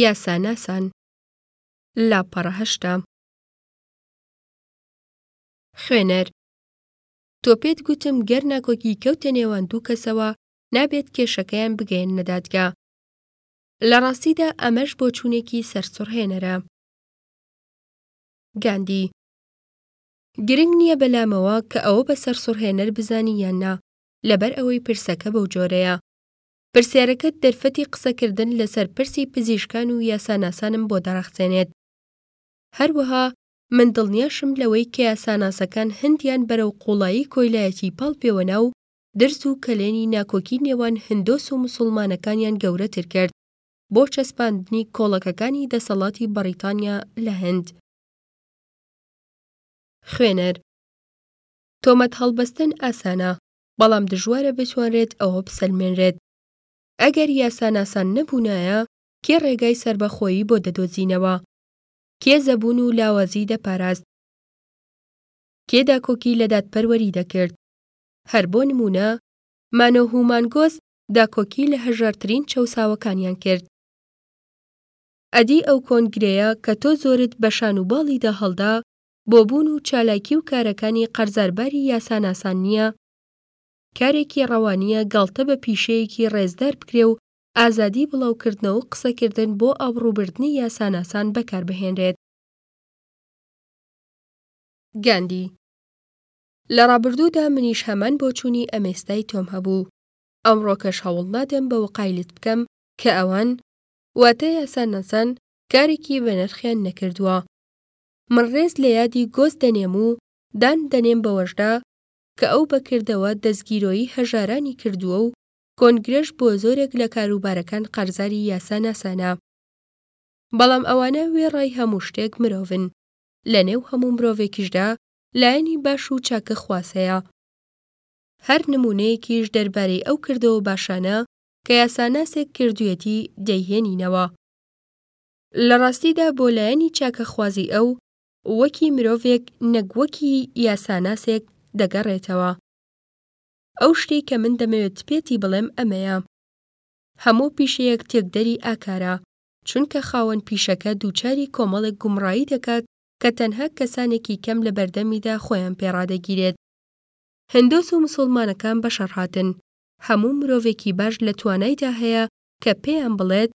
یاساناسان، لاپەڕە هەشتا. خوێنەر، تۆ پێت گوتم گەر ناکۆکی کەوتە نێوان دوو کەسەوە نابێت کێشەکەیان بگەیەننە دادگا. لە ڕاستیدا ئەمەش بۆچوونێکی سەرسوڕهێنەرە. گاندی، گرنگ نییە بەلامەوە کە ئەوە بە سەرسوڕهێنەر بزانی یان نا، لەبەر ئەوەی پرسەکە بەو جۆرەیە. پرسیارەکەت دەرفەتی قسەکردن لەسەر پرسی پزیشکان و یاساناسانم بۆ دەڕەخسێنێت. هەروەها من دڵنیاشم لەوەی کە یاساناسەکان هندیان بەرەو قوڵایی کۆیلایەتی پاڵ پێوەنا و درز و کەلێنی ناکۆکی نێوان هندۆس و موسوڵمانەکانیان گەورەتر کرد بۆ چەسپاندنی کۆڵەکەکانی دەسەڵاتی بەڕیتانیا لە هند. خوێنەر، تۆمەت هەڵبەستن ئاسانە، بەڵام دژوارە بتوانرێت ئەوە بسەلمێنرێت. ئەگەر یاساناسان نەبوونایە، کێ ڕێگای سەربەخۆیی بۆ دەدۆزینەوە؟ کێ زەبوون و لاوازی دەپاراست؟ کێ داکۆکی لە دادپەروەری دەکرد؟ هەر بۆ نموونە، مانۆه و مانگۆس داکۆکی لە هەژارترین چەوساوەکانیان کرد. ئەدی ئەو کۆنگرەیە کە تۆ زۆرت بە شان و باڵیدا هەڵدا، بۆ بوون و چالاکی و کارەکانی قەرزار باری یاساناسان نییە، کارێکی ڕەوا نییە گاڵتە بە پیشەیەکی ڕێزدار بکرێ و ئازادی بڵاوکردنەوە و قسەکردن بۆ ئابڕووبردنی یاساناسان بەکار بهێنرێت. گاندی، لە ڕابردوودا منیش هەمان بۆچوونی ئەمێستای تۆم هەبوو، ئەمڕۆکەش هەوڵ نادەم بەوە قایلت بکەم کە ئەوان، واتە یاساناسان، کارێکی بەنرخیان نەکردووە. من ڕێز لە یادی گۆز دەنێم و دان دەنێم بەوەشدا کە ئەو بە کردەوە دەستگیرۆیی هەژارانی کردووە و کۆنگرەش بۆ زۆرێک لە کاروبارەکان قەرزاری یاسا ناسانە. بەڵام ئەوانە وێڕای هەموو شتێک مرۆڤن. لە نێو هەموو مرۆڤێکیشدا لایەنی باش و چاکە خواز هەیە. هەر نموونەیەکیش دەربارەی ئەو کردەوە باشانە کە یاساناسێک کردوویەتی دەیهێنینەوە. لە ڕاستیدا بۆ لایەنی چاکەخوازی ئەو وەکی مرۆڤێک نەک وەکی یاساناسێک دەگەڕێتەوە. ئەو شتەی کە من دەمەوێت پێتی بڵێم ئەمەیە. هەموو پیشەیەک تێکدەری ئاکارە، چونکە خاوەن پیشەکە دووچاری کۆمەڵێک گومڕایی دەکات کە تەنها کەسانێکی کەم لە بەردەمیدا خۆیان پێ ڕادەگیرێت. هندۆس و مسوڵمانەکان بەشەڕ هاتن. هەموو مرۆڤێکی باش لە توانایدا هەیە کە پێیان بڵێت،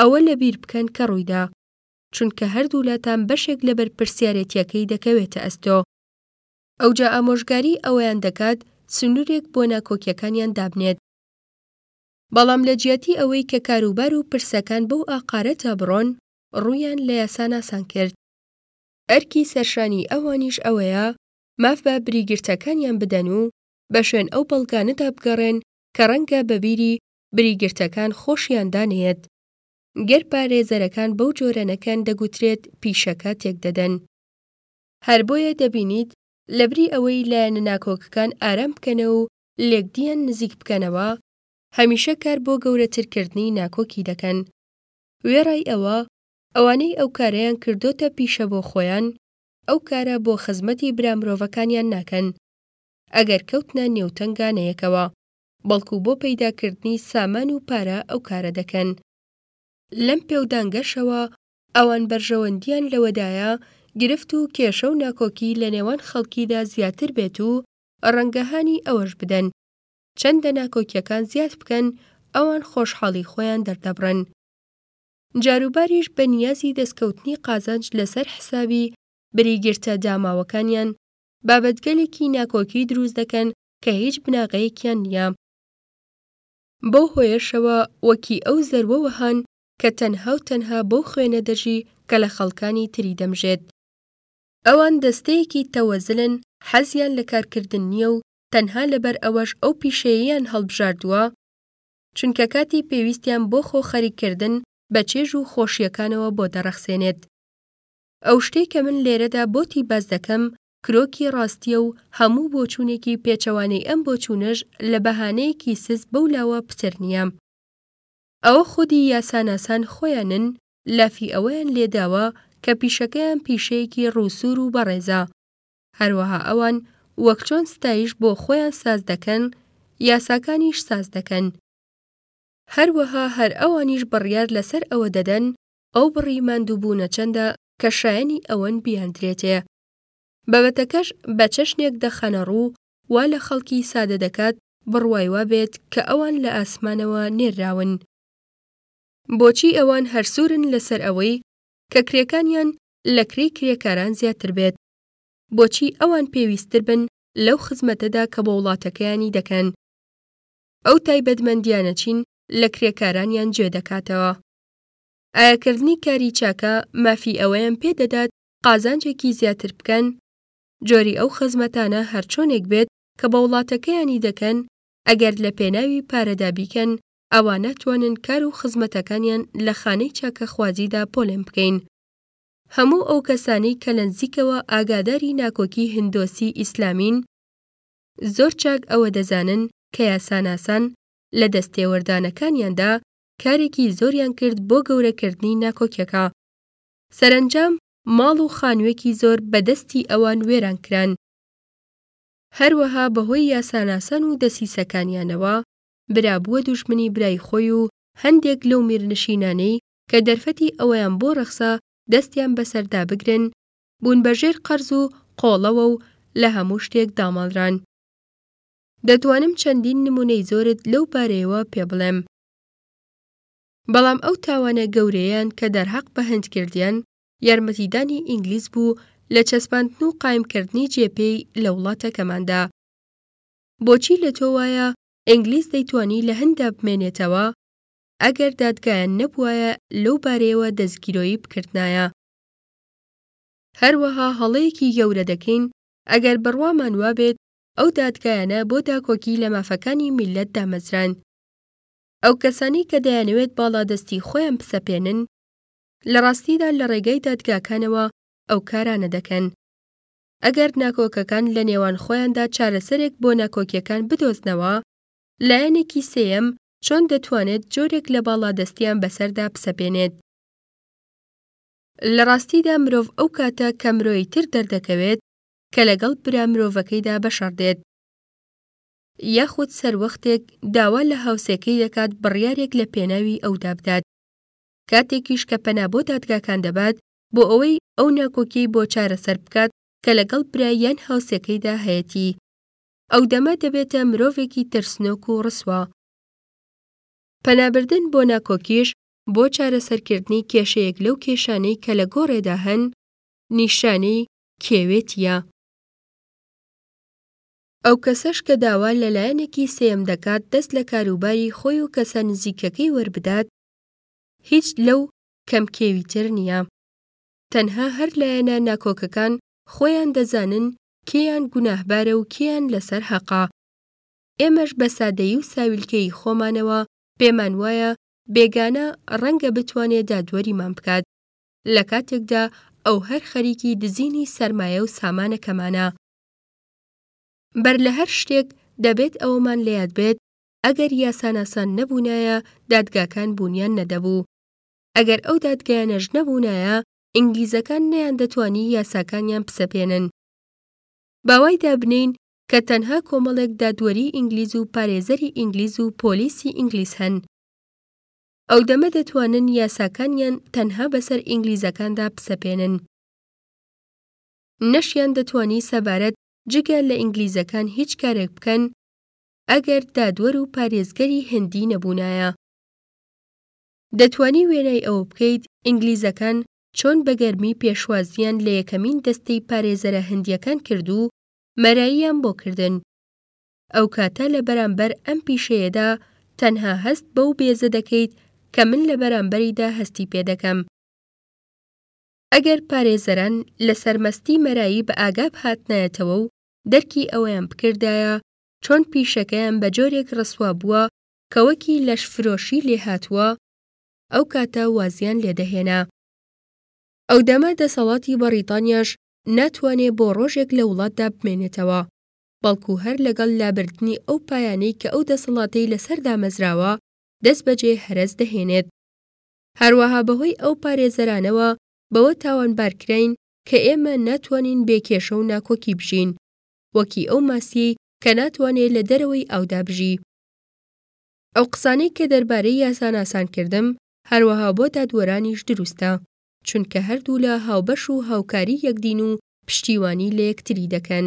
ئەوە لەبیر بکەن کە ڕوویدا، چونکە هەردوولاتان بەشێک لە بەرپرسیارێتییەکەی دەکەوێتە ئەستۆ. ئەوجا ئامۆژگاریی ئەوەیان دەکات سنوورێک بۆ ناکۆکییەکانیان دابنێت. بەڵام لە جیاتی ئەوەی کە کاروبار و پرسەکان بەو ئاقارەتە بڕۆن، ڕوویان لە یاساناسان کرد. ئەرکی سەرشانی ئەوانیش ئەوەیە ماف بە بریگرتەکانیان بدەن و بەشوێن ئەو بەڵگانەدا بگەڕێن کە ڕەنگە بە بیری بری گرتەکان خۆشیان دانێت. گەر پارێزەرەکان بەو جۆرە نەکەن دەگوترێت پیشەکە تێکدەدەن. هەر بۆیە دەبینیت لەبری ئەوەی لایەنە ناکۆکەکان ئارام بکەنەوە و لێکدییان نزیک بکەنەوە، هەمیشە کار بۆ گەورەترکردنی ناکۆکی دەکەن. وێڕای ئەوە، ئەوانەی ئەو کارەیان کردۆتە پیشە بۆ خۆیان، ئەو کارە بۆ خزمەتی برا مرۆڤەکانیان ناکەن. ئەگەر کەوتنە نێو تەنگانەیەکەوە. بەڵکو بۆ پەیداکردنی سامان و پارە ئەو کارە دەکەن. لەم پێودانگەشەوە ئەوان بەرژەوەندییان لەوەدایە گرفت و کێشە و ناکۆکی لە نێوان خەڵکیدا زیاتر بێت و ڕەنگە هانی ئەوەش بدەن چەندە ناکۆکیەکان زیاد بکەن ئەوان خۆشحاڵی خۆیان دەردەبڕن. جاروباریش بە نیازی دەستکەوتنی قازانج لەسەر حسابی بری گرتە داماوەکانیان بابەتگەلێکی ناکۆکی دروست دەکەن کە هیچ بناغەیەکیان نییە. بەو هۆیەشەوە وەکی ئەو زەروەوە هەن کە تەنها و تەنها بەو خوێنە دەژی کە لە خەڵکانی تری دەمژێت. ئەوان دەستەیەکی تەوەزلن حەزیان لە کارکردن نییە و تەنها لەبەر ئەوەش ئەو پیشەیەیان هەڵبژاردووە چونکە کاتی پێویستیان بۆ خۆ خەریک کردن بە چێژ و خۆشییەکانەوە بۆ دەڕەخسێنێت. ئەو شتەی کە من لێرەدا بۆتی باس دەکەم کرۆکی ڕاستیە و هەموو بۆچوونێکی پێچەوانەی ئەم بۆچوونەش لە بەهانەیەکی سز بەو لاوە پتر نیە. ئەوە خودی یاساناسان خۆیانن لافی ئەوەیان لێداوە کە پیشەکەیان پیشەیەکی ڕووسوور و بەڕێزە. هەروەها ئەوان وەک چۆن ستایش بۆ خۆیان ساز دەکەن، یاساکانیش ساز دەکەن. هەروەها هەر ئەوانیش بڕیار لەسەر ئەوە دەدەن ئەو بڕی ماندووبوونە چەندە کە شایەنی ئەوەن بیاندرێتێ. بابەتەکەش بە چەشنێک دەخەنە ڕوو وا لە خەڵکی سادە دەکات بڕوای وا بێت کە ئەوان لە ئاسمانەوە نێرراون. بۆچی ئەوان هەر سوورن لەسەر ئەوەی کە کرێکانیان لە کرێی کرێکاران زیاتر بێت؟ بۆچی ئەوان پێویستتر بن لەو خزمەتەدا کە بۆ وڵاتەکەیانی دەکەن؟ ئەو تایبەتمەندییانە چین لە کرێکارانیان جێ دەکاتەوە؟ ئایا کردنی کاری چاکە مافی ئەوەیان پێ دەدات قازانجێکی زیاتر بکەن، جۆری ئەو خزمەتانە هەرچۆنێک بێت کە بە وڵاتەکەیانی دەکەن، ئەگەر لە پێناوی پارەدا بیکەن، ئەوا ناتوانن کار و خزمەتەکانیان لە خانەی چاکەخوازیدا پۆلێن بکەین. هەموو ئەو کەسانەی کە لەنزیکەوە ئاگاداری ناکۆکی هندۆسی ئیسلامین، زۆر چاک ئەوە دەزانن کە یاساناسان لە دەستێوەردانەکانیاندا کارێکی زۆریان کرد بۆ گەورەکردنی ناکۆکیەکە. سەرەنجام ماڵ و خانوێکی زۆر بە دەستی ئەوان وێران کران. هەروەها بە هۆی یاساناسان و دەسیسەکانیانەوە برا بووە دوژمنی برای خۆی و هەندێک لەو میرنشینانەی کە دەرفەتی ئەوەیان بۆ رەخسا دەستیان بە سەردا بگرن، بوون بە ژێر قەرز و قۆڵەوە و لە هەموو شتێک داماڵران. دەتوانم چەندین نموونەی زۆرت لەو بارەیەوە پێ بڵێم. بەڵام ئەو تاوانە گەورەیەیان کە دەرهەق بە هند کردیان یارمەتیدانی ئینگلیز بوو لە چەسپاندن و قایمکردنی جێپێی لە وڵاتەکەماندا. بۆچی لە تۆ وایە ئینگلیز دەیتوانی لە هنددا بمێنێتەوە؟ ئەگەر دادگایان نەبوایە لەو بارەیەوە دەستگیرۆیی بکردنایە. هەروەها هەڵەیەکی گەورە دەکەین ئەگەر بڕوامان وابێت ئەو دادگایانە بۆ داکۆکی لە مافەکانی میللەت دامەزران. ئەو کەسانەی کە دەیانەوێت باڵادەستی خۆیان بسەپێنن، لە ڕاستیدا لە ڕێگای دادگاکانەوە ئەو کارانە دەکەن. ئەگەر ناکۆکەکان لە نێوان خۆیاندا چارەسەرێک بۆ ناکۆکیەکان بدۆزنەوە، لایەنێکی سێیەم چۆن دەتوانێت جۆرێک لە باڵادەستیان بەسەردا بسەپێنێت؟ لە ڕاستیدا مرۆڤ ئەو کاتە کە مرۆی تر دەردەکەوێت کە لەگەڵ برا مرۆڤەکەیدا بەشەڕ دێت. یاخود سەروەختێک داوا لە هاوسێکەی دەکات بڕیارێک لە پێناوی ئەودا بدات. کاتێکیش کە پەنا بۆ دادگاکان دەبات بۆ ئەوەی ئەو ناکۆکیەی بۆ چارەسەر بکات کە لەگەڵ برا یان هاوسێکەیدا هەیەتی، ئەو دەمە دەبێتە مرۆڤێکی ترسنۆک و ڕسوا. پەنابردن بۆ ناکۆکیش بۆ چارەسەرکردنی کێشەیەک لەو کێشانەی کە لە گۆڕێدا هەن، نیشانەی کێوێتییە. ئەو کەسەش کە داوا لە لایەنێکی سێیەم دەکات دەست لە کاروباری خۆی و کەسە نزیکەکەی وەربدات، هیچ لەو کەم کێوی تر نییە. تەنها هەر لایەنە ناکۆکەکان خۆیان دەزانن کێیان گوناهبارە و کێیان لەسەر هەقە. ئێمەش بە سادەیی و ساویلکەیی خۆمانەوە پێمان وایە بێگانە ڕەنگە بتوانێ دادوەریمان بکات، لە کاتێکدا ئەو هەر خەریکی دزینی سەرمایە و سامانەکەمانە. بەر لە هەر شتێک دەبێت ئەوەمان لە یاد بێت ئەگەر یاساناسان نەبوونایە دادگاکان بوونیان نەدەبوو ئەگەر ئەو دادگایانەش نەبوونایە ئینگلیزەکان نیان دەتوانی یاساکانیان بسەپێنن باوای دابنین کە تەنها کۆمەڵێک دادوەری ئینگلیز و پارێزەری ئینگلیز و پۆلیسی ئینگلیز هەن ئەو دەمە دەتوانن یاساکانیان تەنها بەسەر ئینگلیزەکاندا بسەپێنن نەشیان دەتوانی سەبارەت جگە لە ئینگلیزەکان هیچ کارێک بکەن ئەگەر دادوەر و پارێزگەری هندی نەبوونایە. دەتوانی وێنای ئەوە بکەیت ئینگلیزەکان چۆن بە گەرمی پێشوازییان لە یەکەمین دەستەی پارێزەرە هندییەکان کرد و مەراییان بۆ کردن. ئەو کاتە لە بەرامبەر ئەم پیشەیەدا تەنها هەست بەو بێزە دەکەیت کە من لە بەرامبەریدا هەستی پێ دەکەم. ئەگەر پارێزەران لە سەرمەستی مەرایی بە ئاگا بهاتنایەتەوە و دەرکی ئەوەیان بکردایە چۆن پیشەکەیان بە جۆرێک ڕسوا بووە کە وەکی لەشفرۆشی لێ هاتووە، ئەو کاتە وازیان لێ دەهێنا. ئەودەمە دەسەڵاتی بەڕیتانیاش ناتوانێ بۆ ڕۆژێک لە وڵاتدا بمێنێتەوە، بەڵکوو هەر لەگەڵ لابردنی ئەو پایانەی کە ئەو دەسەڵاتەی لە سەر دامەزراوە، دەستبەجێ هەرەس دەهێنێت. هەروەها بەهۆی ئەو پارێزەرانەوە بەوە تاوانبار کراین کە ئێمە ناتوانین بێ کێشە و ناکۆکی بژین، وەکی ئەو ماسیەی کە ناتوانێ لە دەرەوەی ئاودا بژی. ئەو قسانەی کە دەربارەی یاساناسان کردم هەروەها بۆ دادوەرانیش دروستە، چونکە هەردوولا هاوبەش و هاوکاری یەکدین و پشتیوانی لە یەکتری دەکەن.